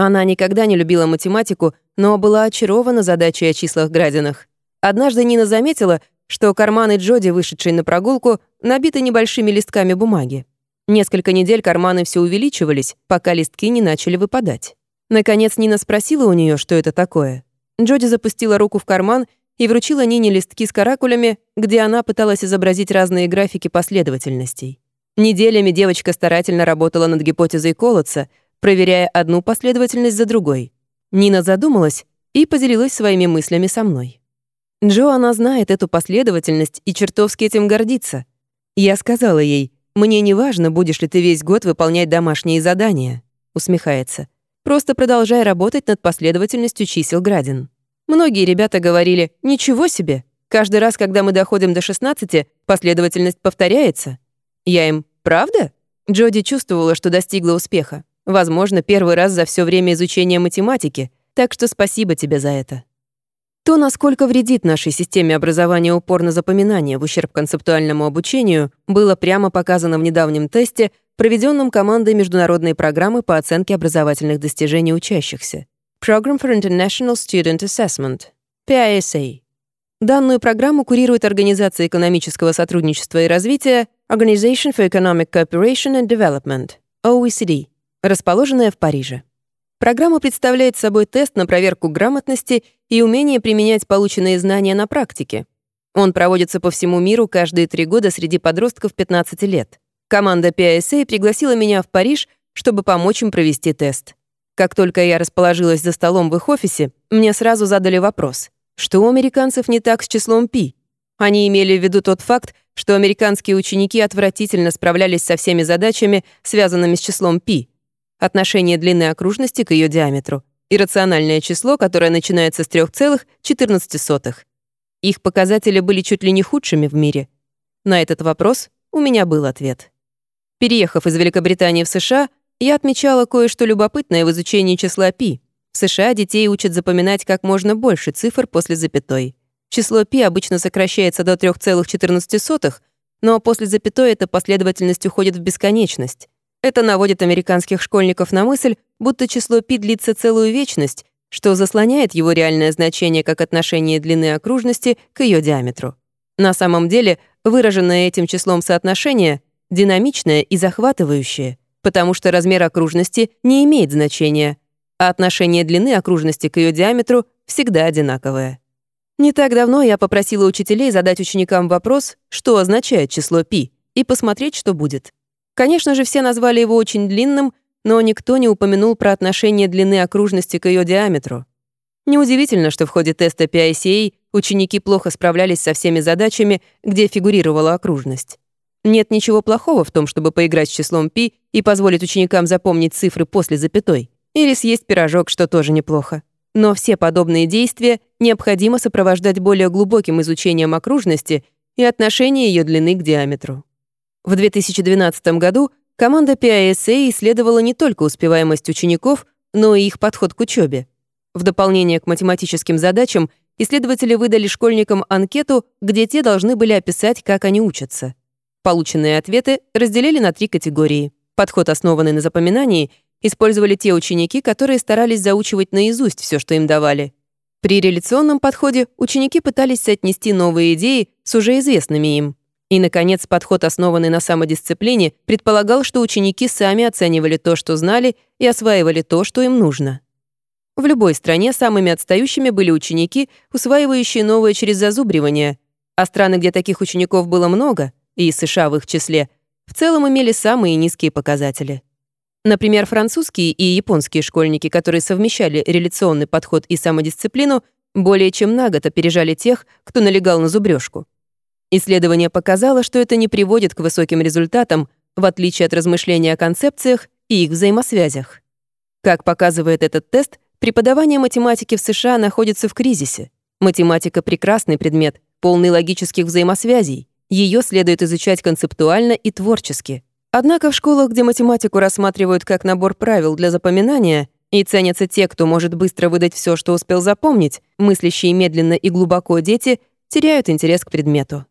Она никогда не любила математику, но была очарована задачей о числах-градинах. Однажды Нина заметила, что карманы Джоди, вышедшей на прогулку, набиты небольшими листками бумаги. Несколько недель карманы все увеличивались, пока листки не начали выпадать. Наконец Нина спросила у нее, что это такое. Джоди запустила руку в карман и вручила Нине листки с каракулями, где она пыталась изобразить разные графики последовательностей. Неделями девочка старательно работала над гипотезой колодца, проверяя одну последовательность за другой. Нина задумалась и поделилась своими мыслями со мной. Джо, она знает эту последовательность и чертовски этим гордится. Я сказала ей, «Мне не важно, будешь ли ты весь год выполнять домашние задания», усмехается. «Просто продолжай работать над последовательностью чисел градин». Многие ребята говорили, «Ничего себе! Каждый раз, когда мы доходим до 16, последовательность повторяется». Я им, «Правда?» Джоди чувствовала, что достигла успеха. Возможно, первый раз за все время изучения математики, так что спасибо тебе за это. То, насколько вредит нашей системе образования упор на запоминание в ущерб концептуальному обучению, было прямо показано в недавнем тесте, проведенном командой международной программы по оценке образовательных достижений учащихся Program for International Student Assessment, PISA. Данную программу курирует Организация экономического сотрудничества и развития Organization for Economic Cooperation and Development, OECD, расположенная в Париже. Программа представляет собой тест на проверку грамотности и умение применять полученные знания на практике. Он проводится по всему миру каждые три года среди подростков 15 лет. Команда PISA пригласила меня в Париж, чтобы помочь им провести тест. Как только я расположилась за столом в их офисе, мне сразу задали вопрос, что у американцев не так с числом π? Они имели в виду тот факт, что американские ученики отвратительно справлялись со всеми задачами, связанными с числом π, отношение длины окружности к ее диаметру, иррациональное число, которое начинается с 3,14. Их показатели были чуть ли не худшими в мире. На этот вопрос у меня был ответ. Переехав из Великобритании в США, я отмечала кое-что любопытное в изучении числа π. В США детей учат запоминать как можно больше цифр после запятой. Число π обычно сокращается до 3,14, но после запятой эта последовательность уходит в бесконечность. Это наводит американских школьников на мысль, будто число π длится целую вечность, что заслоняет его реальное значение как отношение длины окружности к ее диаметру. На самом деле, выраженное этим числом соотношение динамичное и захватывающее, потому что размер окружности не имеет значения, а отношение длины окружности к ее диаметру всегда одинаковое. Не так давно я попросила учителей задать ученикам вопрос, что означает число π, и посмотреть, что будет. Конечно же, все назвали его очень длинным, но никто не упомянул про отношение длины окружности к ее диаметру. Неудивительно, что в ходе теста PICA ученики плохо справлялись со всеми задачами, где фигурировала окружность. Нет ничего плохого в том, чтобы поиграть с числом π и позволить ученикам запомнить цифры после запятой. Или съесть пирожок, что тоже неплохо. Но все подобные действия необходимо сопровождать более глубоким изучением окружности и отношения ее длины к диаметру. В 2012 году команда PISA исследовала не только успеваемость учеников, но и их подход к учебе. В дополнение к математическим задачам исследователи выдали школьникам анкету, где те должны были описать, как они учатся. Полученные ответы разделили на три категории. Подход, основанный на запоминании, использовали те ученики, которые старались заучивать наизусть все, что им давали. При реляционном подходе ученики пытались соотнести новые идеи с уже известными им. И, наконец, подход, основанный на самодисциплине, предполагал, что ученики сами оценивали то, что знали, и осваивали то, что им нужно. В любой стране самыми отстающими были ученики, усваивающие новое через зазубривание, а страны, где таких учеников было много, и США в их числе, в целом имели самые низкие показатели. Например, французские и японские школьники, которые совмещали реляционный подход и самодисциплину, более чем на год опережали тех, кто налегал на зубрежку. Исследование показало, что это не приводит к высоким результатам, в отличие от размышления о концепциях и их взаимосвязях. Как показывает этот тест, преподавание математики в США находится в кризисе. Математика — прекрасный предмет, полный логических взаимосвязей. Ее следует изучать концептуально и творчески. Однако в школах, где математику рассматривают как набор правил для запоминания, и ценятся те, кто может быстро выдать все, что успел запомнить, мыслящие медленно и глубоко дети теряют интерес к предмету.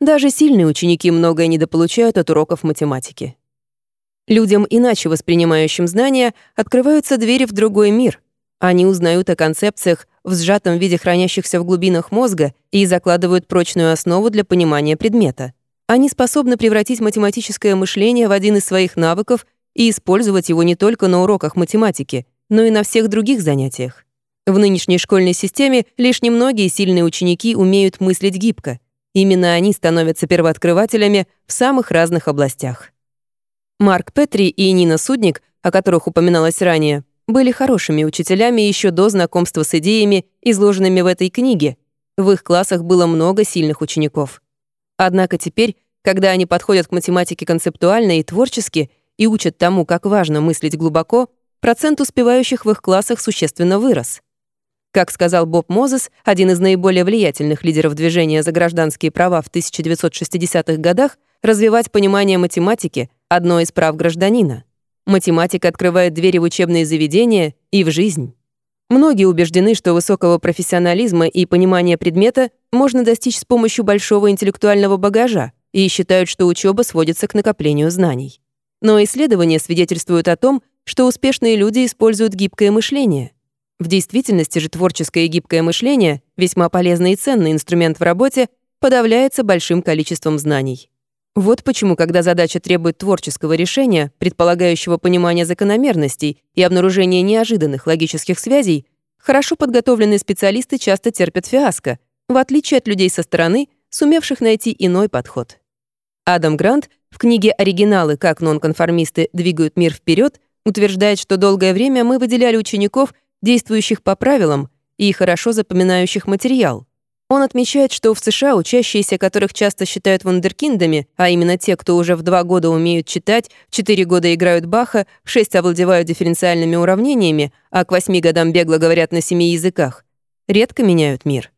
Даже сильные ученики многое недополучают от уроков математики. Людям, иначе воспринимающим знания, открываются двери в другой мир. Они узнают о концепциях в сжатом виде хранящихся в глубинах мозга и закладывают прочную основу для понимания предмета. Они способны превратить математическое мышление в один из своих навыков и использовать его не только на уроках математики, но и на всех других занятиях. В нынешней школьной системе лишь немногие сильные ученики умеют мыслить гибко — Именно они становятся первооткрывателями в самых разных областях. Марк Петри и Нина Судник, о которых упоминалось ранее, были хорошими учителями еще до знакомства с идеями, изложенными в этой книге. В их классах было много сильных учеников. Однако теперь, когда они подходят к математике концептуально и творчески и учат тому, как важно мыслить глубоко, процент успевающих в их классах существенно вырос. Как сказал Боб Мозес, один из наиболее влиятельных лидеров движения за гражданские права в 1960-х годах, развивать понимание математики — одно из прав гражданина. Математика открывает двери в учебные заведения и в жизнь. Многие убеждены, что высокого профессионализма и понимания предмета можно достичь с помощью большого интеллектуального багажа и считают, что учеба сводится к накоплению знаний. Но исследования свидетельствуют о том, что успешные люди используют гибкое мышление — в действительности же творческое и гибкое мышление, весьма полезный и ценный инструмент в работе, подавляется большим количеством знаний. Вот почему, когда задача требует творческого решения, предполагающего понимание закономерностей и обнаружение неожиданных логических связей, хорошо подготовленные специалисты часто терпят фиаско, в отличие от людей со стороны, сумевших найти иной подход. Адам Грант в книге «Оригиналы. Как нонконформисты двигают мир вперед утверждает, что долгое время мы выделяли учеников действующих по правилам и хорошо запоминающих материал. Он отмечает, что в США учащиеся, которых часто считают вундеркиндами, а именно те, кто уже в два года умеют читать, в четыре года играют Баха, в шесть овладевают дифференциальными уравнениями, а к восьми годам бегло говорят на семи языках, редко меняют мир.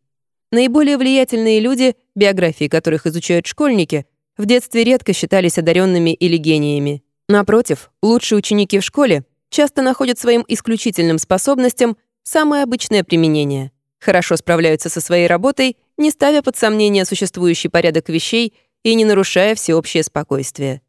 Наиболее влиятельные люди, биографии которых изучают школьники, в детстве редко считались одаренными или гениями. Напротив, лучшие ученики в школе часто находят своим исключительным способностям самое обычное применение. Хорошо справляются со своей работой, не ставя под сомнение существующий порядок вещей и не нарушая всеобщее спокойствие.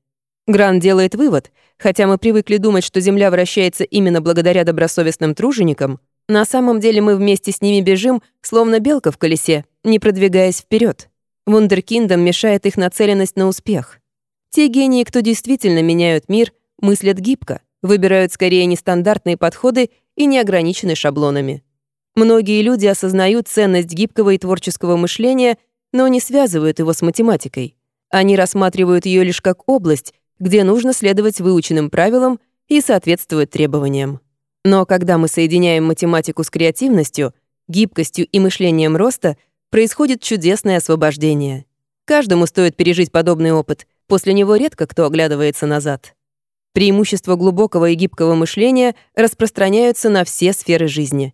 Гран делает вывод, хотя мы привыкли думать, что Земля вращается именно благодаря добросовестным труженикам, на самом деле мы вместе с ними бежим, словно белка в колесе, не продвигаясь вперед. Вундеркиндам мешает их нацеленность на успех. Те гении, кто действительно меняют мир, мыслят гибко, выбирают скорее нестандартные подходы и не ограничены шаблонами. Многие люди осознают ценность гибкого и творческого мышления, но не связывают его с математикой. Они рассматривают ее лишь как область, где нужно следовать выученным правилам и соответствовать требованиям. Но когда мы соединяем математику с креативностью, гибкостью и мышлением роста, происходит чудесное освобождение. Каждому стоит пережить подобный опыт, после него редко кто оглядывается назад. Преимущества глубокого и гибкого мышления распространяются на все сферы жизни.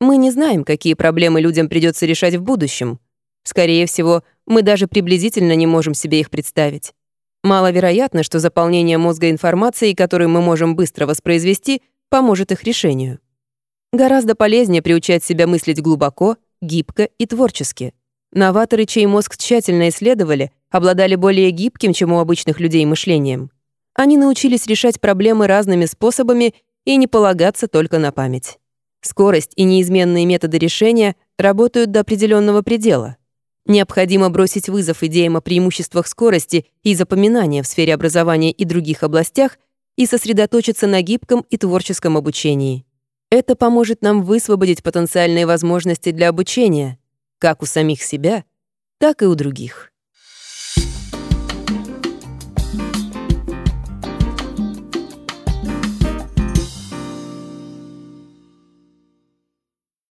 Мы не знаем, какие проблемы людям придется решать в будущем. Скорее всего, мы даже приблизительно не можем себе их представить. Маловероятно, что заполнение мозга информацией, которую мы можем быстро воспроизвести, поможет их решению. Гораздо полезнее приучать себя мыслить глубоко, гибко и творчески. Новаторы, чей мозг тщательно исследовали, обладали более гибким, чем у обычных людей, мышлением. Они научились решать проблемы разными способами и не полагаться только на память. Скорость и неизменные методы решения работают до определенного предела. Необходимо бросить вызов идеям о преимуществах скорости и запоминания в сфере образования и других областях и сосредоточиться на гибком и творческом обучении. Это поможет нам высвободить потенциальные возможности для обучения, как у самих себя, так и у других.